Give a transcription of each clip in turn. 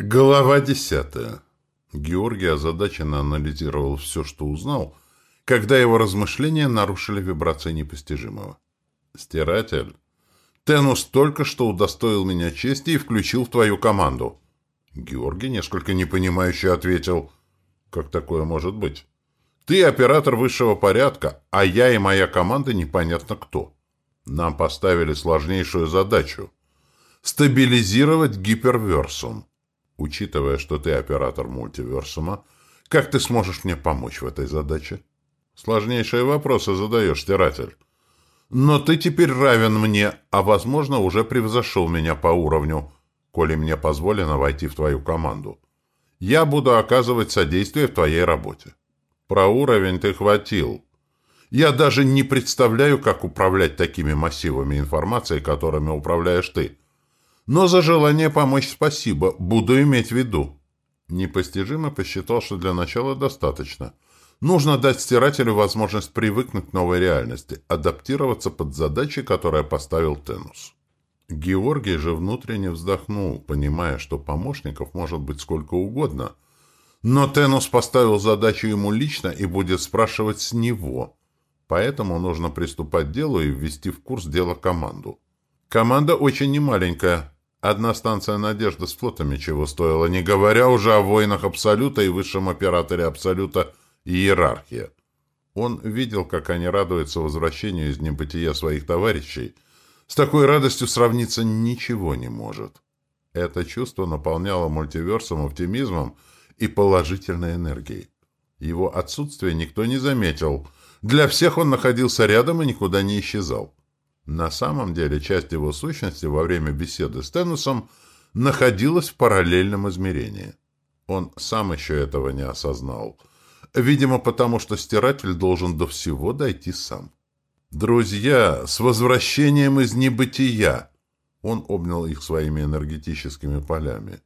Глава десятая. Георгий озадаченно анализировал все, что узнал, когда его размышления нарушили вибрации непостижимого. «Стиратель, Тенус только что удостоил меня чести и включил в твою команду». Георгий несколько непонимающе ответил. «Как такое может быть? Ты оператор высшего порядка, а я и моя команда непонятно кто. Нам поставили сложнейшую задачу — стабилизировать гиперверсум». Учитывая, что ты оператор мультиверсума, как ты сможешь мне помочь в этой задаче? Сложнейшие вопросы задаешь, стиратель. Но ты теперь равен мне, а, возможно, уже превзошел меня по уровню, коли мне позволено войти в твою команду. Я буду оказывать содействие в твоей работе. Про уровень ты хватил. Я даже не представляю, как управлять такими массивами информации, которыми управляешь ты. Но за желание помочь спасибо, буду иметь в виду. Непостижимо посчитал, что для начала достаточно. Нужно дать стирателю возможность привыкнуть к новой реальности, адаптироваться под задачи, которые поставил Тенус. Георгий же внутренне вздохнул, понимая, что помощников может быть сколько угодно. Но Тенус поставил задачу ему лично и будет спрашивать с него. Поэтому нужно приступать к делу и ввести в курс дела команду. Команда очень немаленькая, Одна станция «Надежда» с флотами чего стоила, не говоря уже о воинах Абсолюта и высшем операторе Абсолюта Иерархия. Он видел, как они радуются возвращению из небытия своих товарищей. С такой радостью сравниться ничего не может. Это чувство наполняло мультиверсом оптимизмом и положительной энергией. Его отсутствие никто не заметил. Для всех он находился рядом и никуда не исчезал. На самом деле часть его сущности во время беседы с Тенусом находилась в параллельном измерении. Он сам еще этого не осознал. Видимо, потому что стиратель должен до всего дойти сам. «Друзья, с возвращением из небытия!» Он обнял их своими энергетическими полями.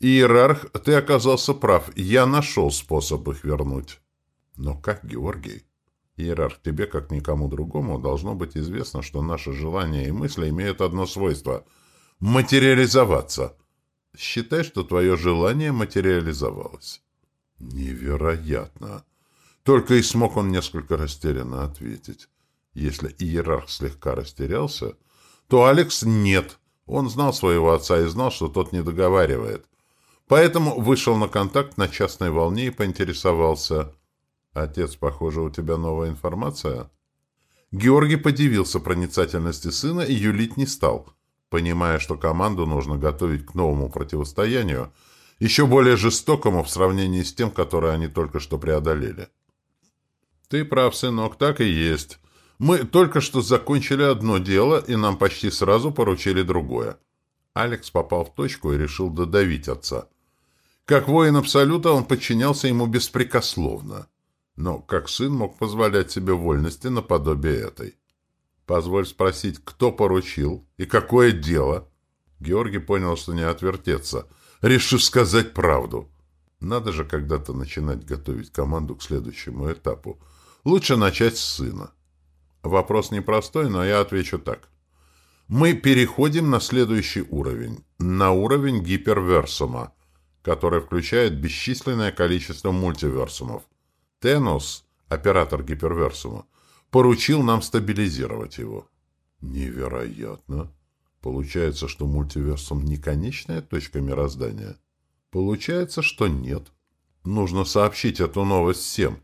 «Иерарх, ты оказался прав. Я нашел способ их вернуть». «Но как, Георгий?» Иерарх, тебе, как никому другому, должно быть известно, что наши желания и мысли имеют одно свойство — материализоваться. Считай, что твое желание материализовалось. Невероятно! Только и смог он несколько растерянно ответить. Если иерарх слегка растерялся, то Алекс нет. Он знал своего отца и знал, что тот не договаривает. Поэтому вышел на контакт на частной волне и поинтересовался — «Отец, похоже, у тебя новая информация?» Георгий подивился проницательности сына и юлить не стал, понимая, что команду нужно готовить к новому противостоянию, еще более жестокому в сравнении с тем, которое они только что преодолели. «Ты прав, сынок, так и есть. Мы только что закончили одно дело, и нам почти сразу поручили другое». Алекс попал в точку и решил додавить отца. Как воин Абсолюта он подчинялся ему беспрекословно. Но как сын мог позволять себе вольности наподобие этой? Позволь спросить, кто поручил и какое дело? Георгий понял, что не отвертеться, решив сказать правду. Надо же когда-то начинать готовить команду к следующему этапу. Лучше начать с сына. Вопрос непростой, но я отвечу так. Мы переходим на следующий уровень, на уровень гиперверсума, который включает бесчисленное количество мультиверсумов. Тенос, оператор гиперверсума, поручил нам стабилизировать его. Невероятно. Получается, что мультиверсум не конечная точка мироздания? Получается, что нет. Нужно сообщить эту новость всем.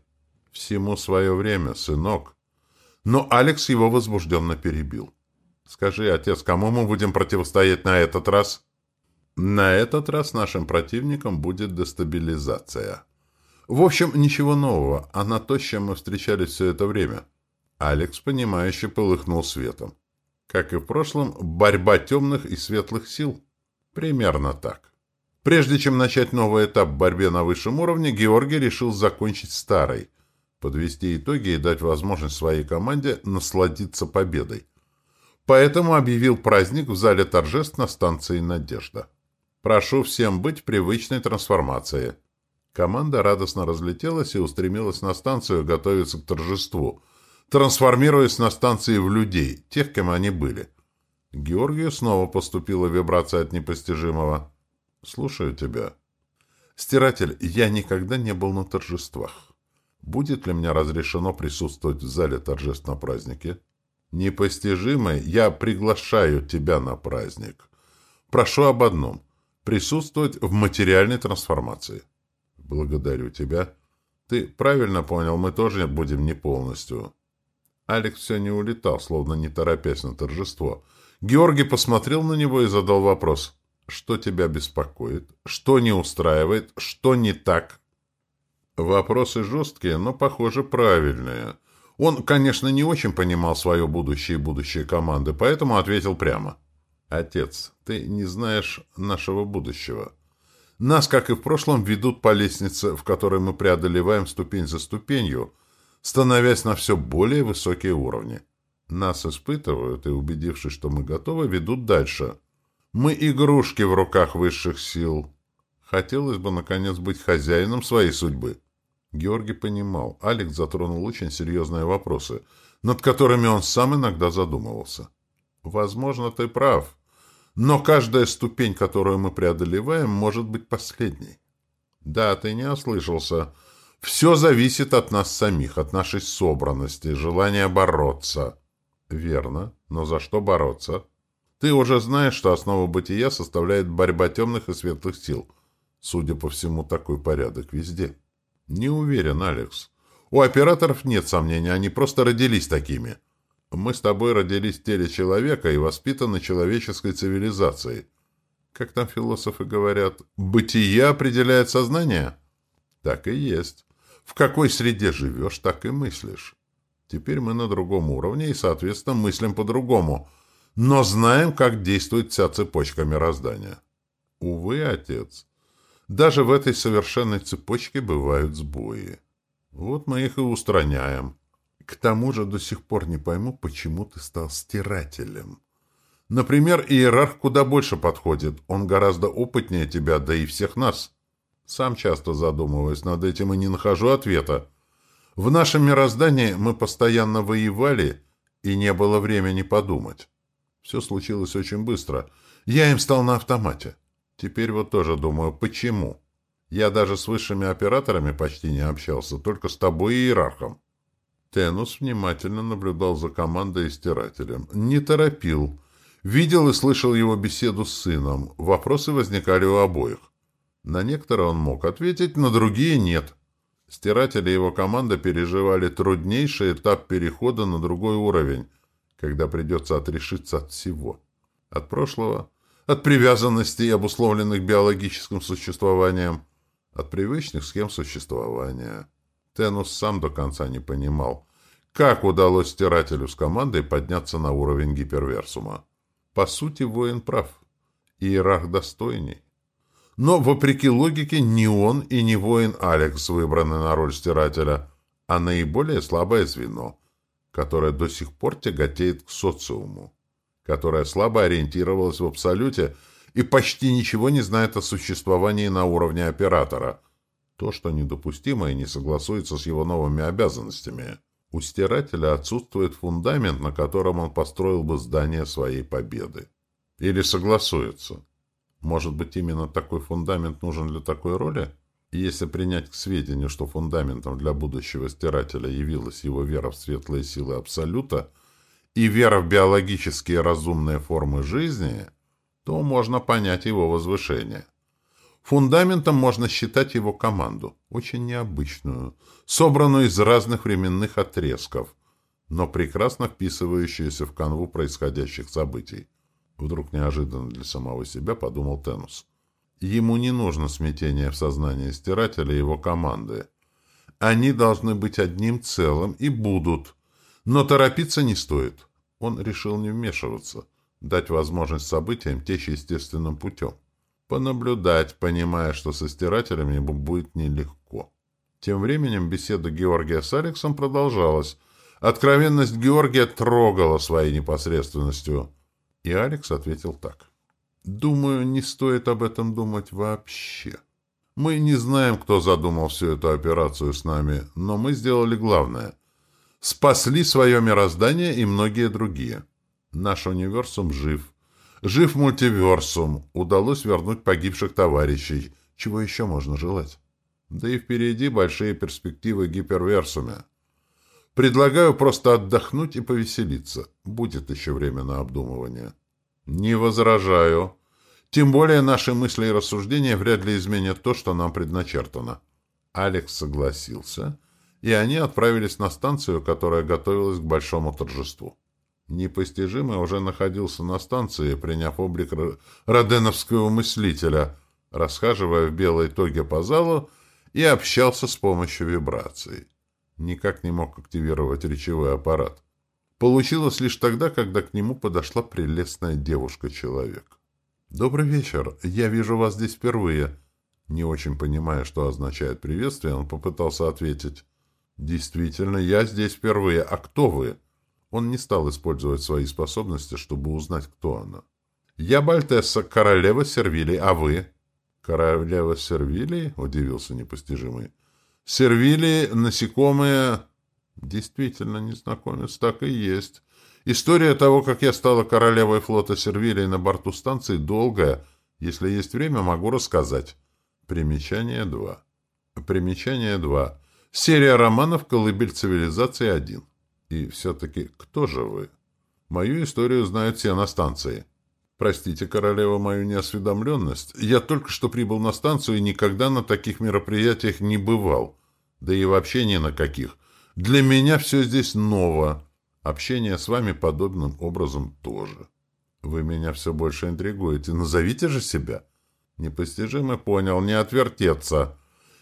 Всему свое время, сынок. Но Алекс его возбужденно перебил. Скажи, отец, кому мы будем противостоять на этот раз? На этот раз нашим противником будет дестабилизация. В общем, ничего нового, она то, с чем мы встречались все это время. Алекс, понимающе полыхнул светом. Как и в прошлом, борьба темных и светлых сил. Примерно так. Прежде чем начать новый этап в борьбе на высшем уровне, Георгий решил закончить старый, подвести итоги и дать возможность своей команде насладиться победой. Поэтому объявил праздник в зале торжеств на станции «Надежда». Прошу всем быть привычной трансформацией. Команда радостно разлетелась и устремилась на станцию готовиться к торжеству, трансформируясь на станции в людей, тех, кем они были. Георгию снова поступила вибрация от непостижимого. Слушаю тебя. Стиратель, я никогда не был на торжествах. Будет ли мне разрешено присутствовать в зале торжеств на празднике? Непостижимый, я приглашаю тебя на праздник. Прошу об одном — присутствовать в материальной трансформации. Благодарю тебя. Ты правильно понял, мы тоже будем не полностью. Алекс все не улетал, словно не торопясь на торжество. Георгий посмотрел на него и задал вопрос. Что тебя беспокоит? Что не устраивает? Что не так? Вопросы жесткие, но, похоже, правильные. Он, конечно, не очень понимал свое будущее и будущее команды, поэтому ответил прямо. «Отец, ты не знаешь нашего будущего. Нас, как и в прошлом, ведут по лестнице, в которой мы преодолеваем ступень за ступенью, становясь на все более высокие уровни. Нас испытывают и, убедившись, что мы готовы, ведут дальше. Мы игрушки в руках высших сил. Хотелось бы, наконец, быть хозяином своей судьбы». Георгий понимал, Алекс затронул очень серьезные вопросы, над которыми он сам иногда задумывался. «Возможно, ты прав, но каждая ступень, которую мы преодолеваем, может быть последней». «Да, ты не ослышался. Все зависит от нас самих, от нашей собранности, желания бороться». «Верно. Но за что бороться?» «Ты уже знаешь, что основу бытия составляет борьба темных и светлых сил. Судя по всему, такой порядок везде». Не уверен, Алекс. У операторов нет сомнений, они просто родились такими. Мы с тобой родились в теле человека и воспитаны человеческой цивилизацией. Как там философы говорят, бытие определяет сознание? Так и есть. В какой среде живешь, так и мыслишь. Теперь мы на другом уровне и, соответственно, мыслим по-другому, но знаем, как действует вся цепочка мироздания. Увы, отец, даже в этой совершенной цепочке бывают сбои. Вот мы их и устраняем. К тому же до сих пор не пойму, почему ты стал стирателем. Например, иерарх куда больше подходит. Он гораздо опытнее тебя, да и всех нас. Сам часто задумываюсь над этим и не нахожу ответа. В нашем мироздании мы постоянно воевали, и не было времени подумать. Все случилось очень быстро. Я им стал на автомате. Теперь вот тоже думаю, почему? Я даже с высшими операторами почти не общался, только с тобой и иерархом. Тенус внимательно наблюдал за командой и стирателем. Не торопил. Видел и слышал его беседу с сыном. Вопросы возникали у обоих. На некоторые он мог ответить, на другие нет. Стиратели и его команда переживали труднейший этап перехода на другой уровень, когда придется отрешиться от всего. От прошлого, от привязанностей, обусловленных биологическим существованием, от привычных схем существования. Тенус сам до конца не понимал, как удалось стирателю с командой подняться на уровень гиперверсума. По сути, воин прав. Иерарх достойней. Но, вопреки логике, не он и не воин Алекс выбраны на роль стирателя, а наиболее слабое звено, которое до сих пор тяготеет к социуму которая слабо ориентировалась в абсолюте и почти ничего не знает о существовании на уровне оператора. То, что недопустимо и не согласуется с его новыми обязанностями. У стирателя отсутствует фундамент, на котором он построил бы здание своей победы. Или согласуется. Может быть, именно такой фундамент нужен для такой роли? И если принять к сведению, что фундаментом для будущего стирателя явилась его вера в светлые силы Абсолюта – и вера в биологические разумные формы жизни, то можно понять его возвышение. Фундаментом можно считать его команду, очень необычную, собранную из разных временных отрезков, но прекрасно вписывающуюся в канву происходящих событий. Вдруг неожиданно для самого себя подумал Тенус. Ему не нужно смятение в сознании стирателя и его команды. Они должны быть одним целым и будут – но торопиться не стоит. Он решил не вмешиваться, дать возможность событиям течь естественным путем. Понаблюдать, понимая, что со стирателями ему будет нелегко. Тем временем беседа Георгия с Алексом продолжалась. Откровенность Георгия трогала своей непосредственностью. И Алекс ответил так. «Думаю, не стоит об этом думать вообще. Мы не знаем, кто задумал всю эту операцию с нами, но мы сделали главное спасли свое мироздание и многие другие. Наш универсум жив. Жив мультиверсум, удалось вернуть погибших товарищей. Чего еще можно желать? Да и впереди большие перспективы гиперверсуме. Предлагаю просто отдохнуть и повеселиться. Будет еще время на обдумывание. Не возражаю. Тем более наши мысли и рассуждения вряд ли изменят то, что нам предначертано. Алекс согласился, и они отправились на станцию, которая готовилась к большому торжеству. Непостижимый уже находился на станции, приняв облик роденовского мыслителя, расхаживая в белой тоге по залу и общался с помощью вибраций. Никак не мог активировать речевой аппарат. Получилось лишь тогда, когда к нему подошла прелестная девушка-человек. «Добрый вечер. Я вижу вас здесь впервые». Не очень понимая, что означает приветствие, он попытался ответить. «Действительно, я здесь впервые. А кто вы?» Он не стал использовать свои способности, чтобы узнать, кто она. «Я Бальтесса, королева Сервилий, а вы?» «Королева Сервилий?» — удивился непостижимый. «Сервилии, насекомые...» «Действительно, незнакомец, так и есть. История того, как я стала королевой флота Сервилий на борту станции, долгая. Если есть время, могу рассказать». Примечание 2. Примечание 2. Серия романов «Колыбель цивилизации 1». И все-таки кто же вы? Мою историю знают все на станции. Простите, королева, мою неосведомленность. Я только что прибыл на станцию и никогда на таких мероприятиях не бывал. Да и вообще ни на каких. Для меня все здесь ново. Общение с вами подобным образом тоже. Вы меня все больше интригуете. Назовите же себя. Непостижимо понял, не отвертеться.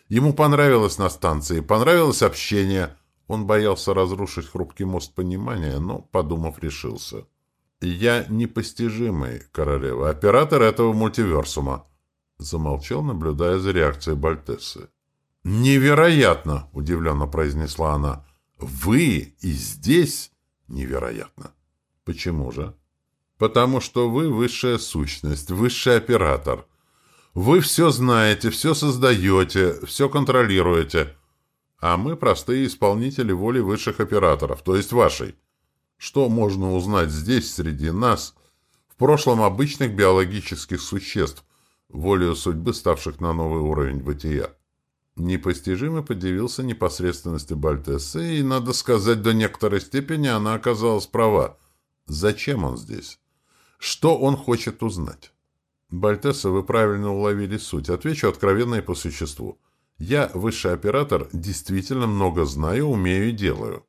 Ему понравилось на станции, понравилось общение. Он боялся разрушить хрупкий мост понимания, но, подумав, решился. «Я непостижимый, королева, оператор этого мультиверсума», замолчал, наблюдая за реакцией Бальтессы. «Невероятно!» — удивленно произнесла она. «Вы и здесь? Невероятно!» «Почему же?» «Потому что вы высшая сущность, высший оператор. Вы все знаете, все создаете, все контролируете а мы простые исполнители воли высших операторов, то есть вашей. Что можно узнать здесь, среди нас, в прошлом обычных биологических существ, волею судьбы, ставших на новый уровень бытия? Непостижимо подивился непосредственности Бальтессы, и, надо сказать, до некоторой степени она оказалась права. Зачем он здесь? Что он хочет узнать? Бальтесса, вы правильно уловили суть. Отвечу откровенно и по существу. Я, высший оператор, действительно много знаю, умею и делаю.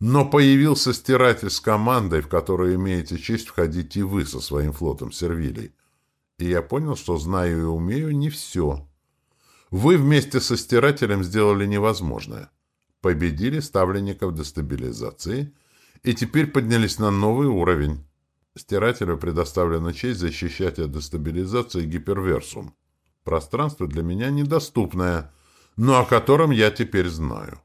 Но появился стиратель с командой, в которую имеете честь входить и вы со своим флотом сервилей. И я понял, что знаю и умею не все. Вы вместе со стирателем сделали невозможное. Победили ставленников дестабилизации и теперь поднялись на новый уровень. Стирателю предоставлена честь защищать от дестабилизации гиперверсум. Пространство для меня недоступное, но о котором я теперь знаю.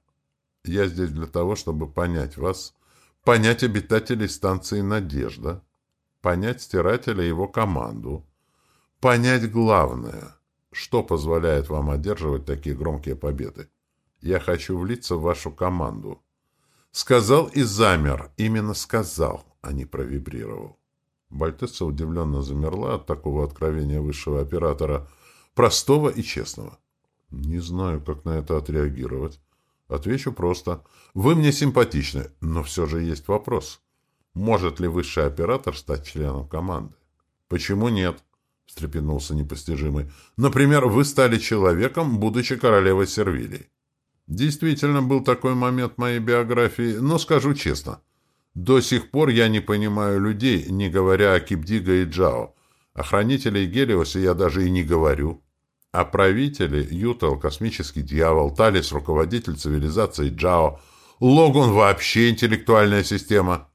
Я здесь для того, чтобы понять вас, понять обитателей станции «Надежда», понять стирателя и его команду, понять главное, что позволяет вам одерживать такие громкие победы. Я хочу влиться в вашу команду. Сказал и замер. Именно сказал, а не провибрировал. Бальтесса удивленно замерла от такого откровения высшего оператора – Простого и честного. Не знаю, как на это отреагировать. Отвечу просто. Вы мне симпатичны, но все же есть вопрос. Может ли высший оператор стать членом команды? Почему нет? встрепенулся непостижимый. Например, вы стали человеком, будучи королевой Сервилии. Действительно, был такой момент моей биографии, но скажу честно. До сих пор я не понимаю людей, не говоря о Кипдига и Джао. О хранителей Гелиоса я даже и не говорю. А правители — Ютал, космический дьявол, Талис — руководитель цивилизации Джао, Логун — вообще интеллектуальная система.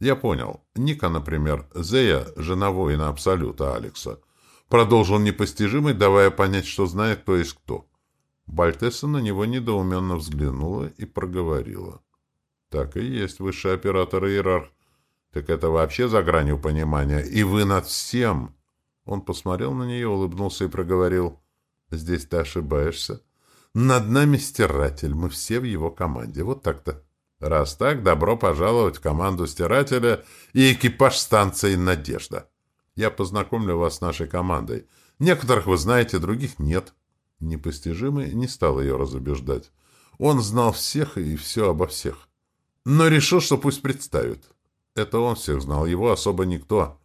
Я понял. Ника, например, Зея, жена воина Абсолюта Алекса, продолжил непостижимый, давая понять, что знает, кто есть кто. Бальтесса на него недоуменно взглянула и проговорила. Так и есть высший оператор иерарх. Так это вообще за гранью понимания. И вы над всем. Он посмотрел на нее, улыбнулся и проговорил. Здесь ты ошибаешься. Над нами стиратель, мы все в его команде. Вот так-то. Раз так, добро пожаловать в команду стирателя и экипаж станции «Надежда». Я познакомлю вас с нашей командой. Некоторых вы знаете, других нет. Непостижимый не стал ее разубеждать. Он знал всех и все обо всех. Но решил, что пусть представит. Это он всех знал, его особо никто.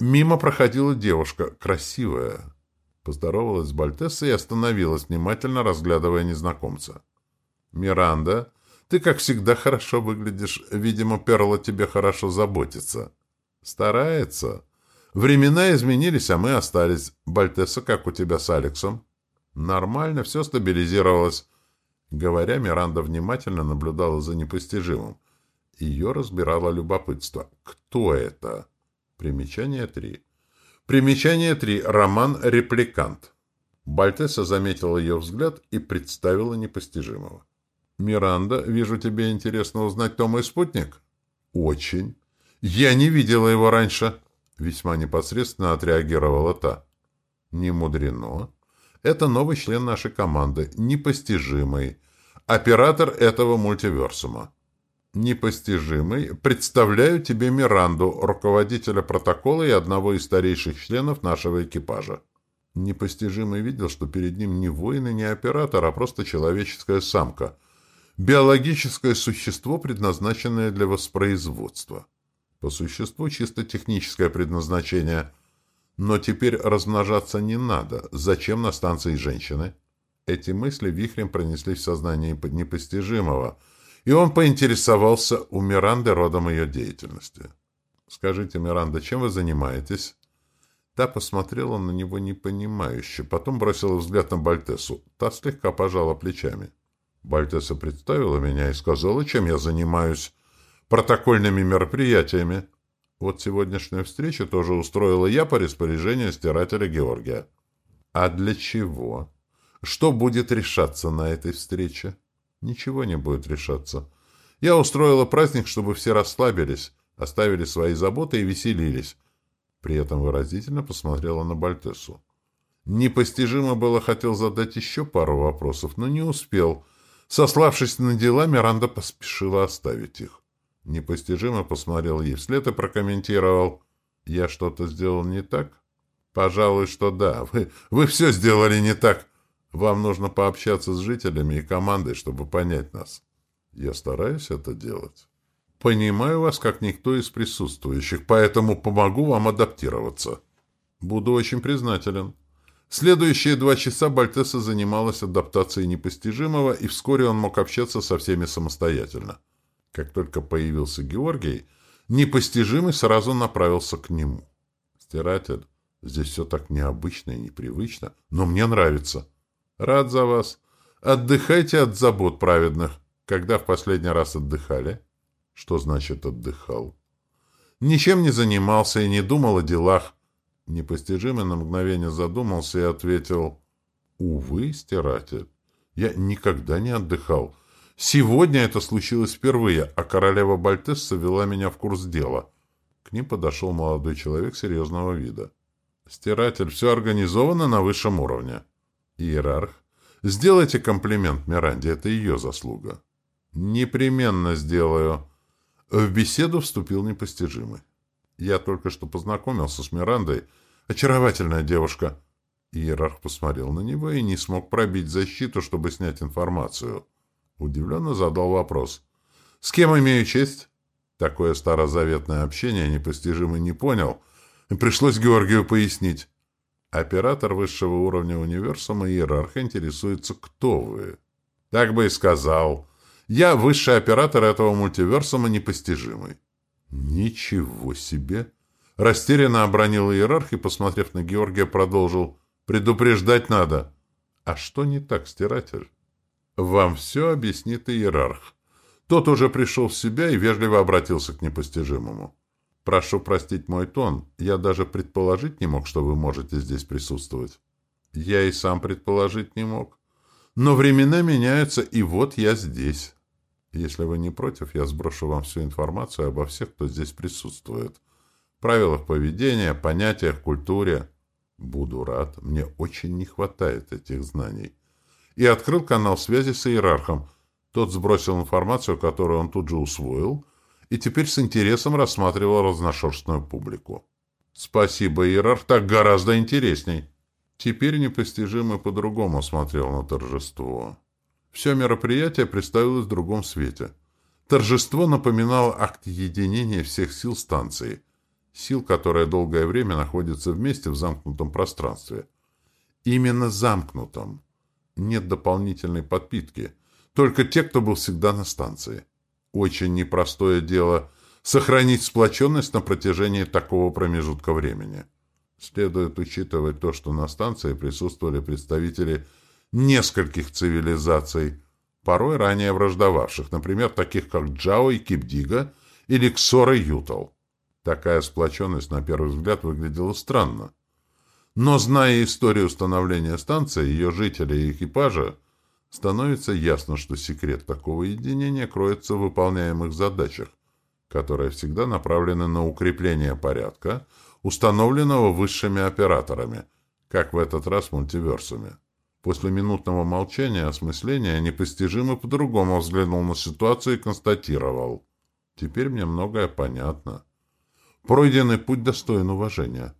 Мимо проходила девушка, красивая. Поздоровалась с Бальтессой и остановилась, внимательно разглядывая незнакомца. «Миранда, ты, как всегда, хорошо выглядишь. Видимо, Перла тебе хорошо заботится». «Старается. Времена изменились, а мы остались. Бальтесса, как у тебя с Алексом?» «Нормально, все стабилизировалось». Говоря, Миранда внимательно наблюдала за непостижимым. Ее разбирало любопытство. «Кто это?» Примечание 3. Примечание 3. Роман «Репликант». Бальтеса заметила ее взгляд и представила непостижимого. «Миранда, вижу, тебе интересно узнать, кто мой спутник?» «Очень. Я не видела его раньше», — весьма непосредственно отреагировала та. «Не мудрено. Это новый член нашей команды, непостижимый, оператор этого мультиверсума. Непостижимый, представляю тебе Миранду, руководителя протокола и одного из старейших членов нашего экипажа. Непостижимый видел, что перед ним не воин и не оператор, а просто человеческая самка. Биологическое существо, предназначенное для воспроизводства. По существу чисто техническое предназначение. Но теперь размножаться не надо. Зачем на станции женщины? Эти мысли вихрем пронеслись в сознании непостижимого – и он поинтересовался у Миранды родом ее деятельности. «Скажите, Миранда, чем вы занимаетесь?» Та посмотрела на него непонимающе, потом бросила взгляд на Бальтесу. Та слегка пожала плечами. Бальтеса представила меня и сказала, чем я занимаюсь. Протокольными мероприятиями. Вот сегодняшнюю встречу тоже устроила я по распоряжению стирателя Георгия. А для чего? Что будет решаться на этой встрече? Ничего не будет решаться. Я устроила праздник, чтобы все расслабились, оставили свои заботы и веселились. При этом выразительно посмотрела на Бальтесу. Непостижимо было хотел задать еще пару вопросов, но не успел. Сославшись на дела, Миранда поспешила оставить их. Непостижимо посмотрел ей вслед и прокомментировал. «Я что-то сделал не так?» «Пожалуй, что да. Вы, вы все сделали не так. Вам нужно пообщаться с жителями и командой, чтобы понять нас. Я стараюсь это делать. Понимаю вас, как никто из присутствующих, поэтому помогу вам адаптироваться. Буду очень признателен. Следующие два часа Бальтеса занималась адаптацией непостижимого, и вскоре он мог общаться со всеми самостоятельно. Как только появился Георгий, непостижимый сразу направился к нему. «Стиратель, здесь все так необычно и непривычно, но мне нравится. Рад за вас. Отдыхайте от забот праведных. Когда в последний раз отдыхали? Что значит отдыхал? Ничем не занимался и не думал о делах. Непостижимый на мгновение задумался и ответил. Увы, стиратель, я никогда не отдыхал. Сегодня это случилось впервые, а королева Бальтесса вела меня в курс дела. К ним подошел молодой человек серьезного вида. Стиратель, все организовано на высшем уровне. Иерарх, сделайте комплимент Миранде, это ее заслуга. Непременно сделаю. В беседу вступил непостижимый. Я только что познакомился с Мирандой. Очаровательная девушка. Иерарх посмотрел на него и не смог пробить защиту, чтобы снять информацию. Удивленно задал вопрос. «С кем имею честь?» Такое старозаветное общение непостижимый не понял, пришлось Георгию пояснить. Оператор высшего уровня универсума иерарх интересуется, кто вы. Так бы и сказал. Я высший оператор этого мультиверсума непостижимый. Ничего себе! Растерянно обронил иерарх и, посмотрев на Георгия, продолжил. Предупреждать надо. А что не так, стиратель? Вам все объяснит иерарх. Тот уже пришел в себя и вежливо обратился к непостижимому. Прошу простить мой тон. Я даже предположить не мог, что вы можете здесь присутствовать. Я и сам предположить не мог. Но времена меняются, и вот я здесь. Если вы не против, я сброшу вам всю информацию обо всех, кто здесь присутствует. Правилах поведения, понятиях, культуре. Буду рад. Мне очень не хватает этих знаний. И открыл канал связи с иерархом. Тот сбросил информацию, которую он тут же усвоил, и теперь с интересом рассматривал разношерстную публику. Спасибо, Иерарх, так гораздо интересней. Теперь непостижимо по-другому смотрел на торжество. Все мероприятие представилось в другом свете. Торжество напоминало акт единения всех сил станции. Сил, которые долгое время находятся вместе в замкнутом пространстве. Именно замкнутом. Нет дополнительной подпитки. Только те, кто был всегда на станции. Очень непростое дело сохранить сплоченность на протяжении такого промежутка времени. Следует учитывать то, что на станции присутствовали представители нескольких цивилизаций, порой ранее враждовавших, например, таких как Джао и Кипдига или Ксор и Ютал. Такая сплоченность, на первый взгляд, выглядела странно. Но, зная историю установления станции, ее жителей и экипажа, становится ясно, что секрет такого единения кроется в выполняемых задачах, которые всегда направлены на укрепление порядка, установленного высшими операторами, как в этот раз в мультиверсуме. После минутного молчания осмысления непостижимо по-другому взглянул на ситуацию и констатировал. Теперь мне многое понятно. Пройденный путь достоин уважения.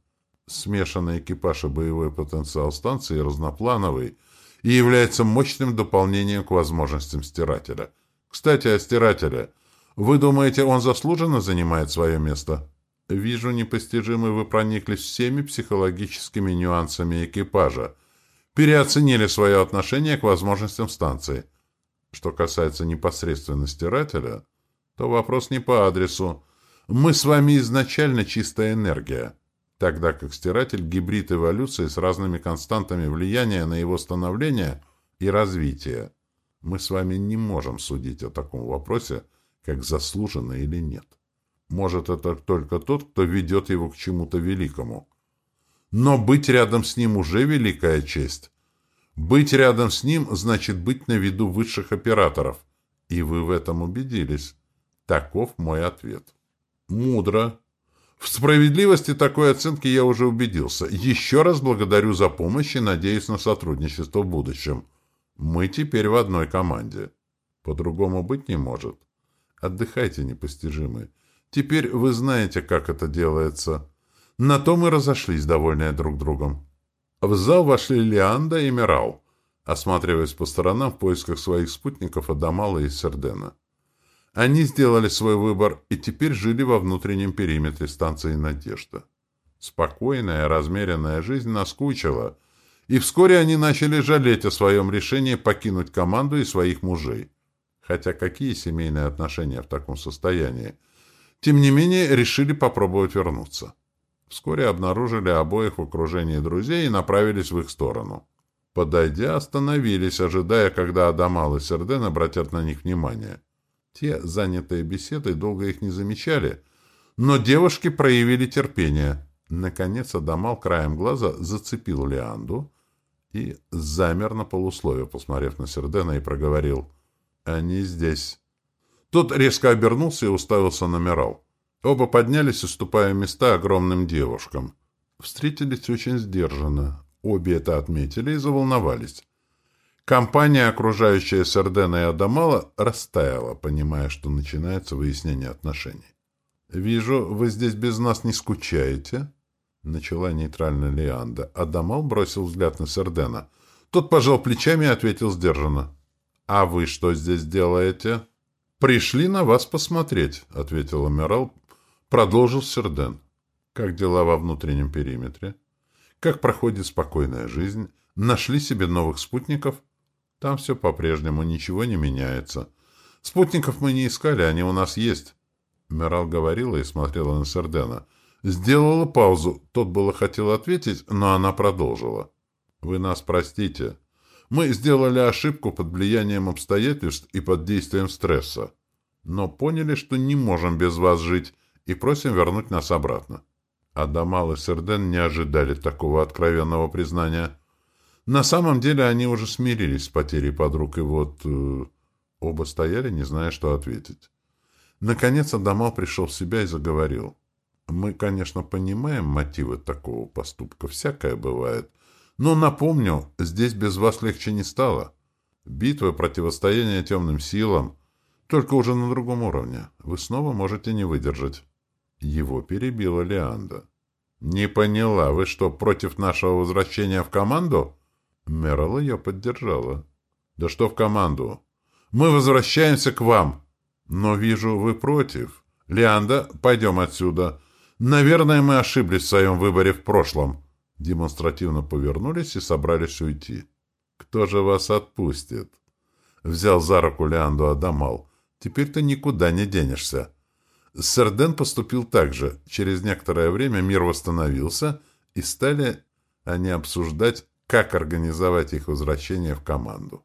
Смешанный экипаж и боевой потенциал станции разноплановый и является мощным дополнением к возможностям стирателя. Кстати, о стирателе. Вы думаете, он заслуженно занимает свое место? Вижу, непостижимы вы прониклись всеми психологическими нюансами экипажа, переоценили свое отношение к возможностям станции. Что касается непосредственно стирателя, то вопрос не по адресу. Мы с вами изначально чистая энергия, тогда как стиратель — гибрид эволюции с разными константами влияния на его становление и развитие. Мы с вами не можем судить о таком вопросе, как заслуженно или нет. Может, это только тот, кто ведет его к чему-то великому. Но быть рядом с ним уже великая честь. Быть рядом с ним значит быть на виду высших операторов. И вы в этом убедились. Таков мой ответ. Мудро. В справедливости такой оценки я уже убедился. Еще раз благодарю за помощь и надеюсь на сотрудничество в будущем. Мы теперь в одной команде. По-другому быть не может. Отдыхайте, непостижимые. Теперь вы знаете, как это делается. На то мы разошлись, довольные друг другом. В зал вошли Лианда и Мирал, осматриваясь по сторонам в поисках своих спутников Адамала и Сердена. Они сделали свой выбор и теперь жили во внутреннем периметре станции «Надежда». Спокойная, размеренная жизнь наскучила, и вскоре они начали жалеть о своем решении покинуть команду и своих мужей. Хотя какие семейные отношения в таком состоянии – тем не менее, решили попробовать вернуться. Вскоре обнаружили обоих в окружении друзей и направились в их сторону. Подойдя, остановились, ожидая, когда Адамал и Серден обратят на них внимание. Те, занятые беседой, долго их не замечали, но девушки проявили терпение. Наконец Адамал краем глаза зацепил Леанду и замер на полусловие, посмотрев на Сердена, и проговорил «Они здесь». Тот резко обернулся и уставился на Мирал. Оба поднялись, уступая места огромным девушкам. Встретились очень сдержанно. Обе это отметили и заволновались. Компания, окружающая Сардена и Адамала, растаяла, понимая, что начинается выяснение отношений. «Вижу, вы здесь без нас не скучаете?» Начала нейтрально Леанда. Адамал бросил взгляд на Сардена. Тот пожал плечами и ответил сдержанно. «А вы что здесь делаете?» «Пришли на вас посмотреть», — ответил Амирал. Продолжил Серден. «Как дела во внутреннем периметре? Как проходит спокойная жизнь? Нашли себе новых спутников?» «Там все по-прежнему, ничего не меняется. Спутников мы не искали, они у нас есть». Мирал говорила и смотрела на Сердена. Сделала паузу. Тот было хотел ответить, но она продолжила. «Вы нас простите. Мы сделали ошибку под влиянием обстоятельств и под действием стресса. Но поняли, что не можем без вас жить, и просим вернуть нас обратно. Адамал и Серден не ожидали такого откровенного признания. На самом деле они уже смирились с потерей подруг, и вот... Э, оба стояли, не зная, что ответить. Наконец Адамал пришел в себя и заговорил. «Мы, конечно, понимаем мотивы такого поступка, всякое бывает». Но напомню, здесь без вас легче не стало. Битва, противостояние темным силам, только уже на другом уровне. Вы снова можете не выдержать. Его перебила Леанда. «Не поняла, вы что, против нашего возвращения в команду?» Мерл ее поддержала. «Да что в команду? Мы возвращаемся к вам!» «Но вижу, вы против. Лианда, пойдем отсюда. Наверное, мы ошиблись в своем выборе в прошлом». Демонстративно повернулись и собрались уйти. «Кто же вас отпустит?» Взял за руку Лианду Адамал. «Теперь ты никуда не денешься». Серден поступил так же. Через некоторое время мир восстановился, и стали они обсуждать, как организовать их возвращение в команду.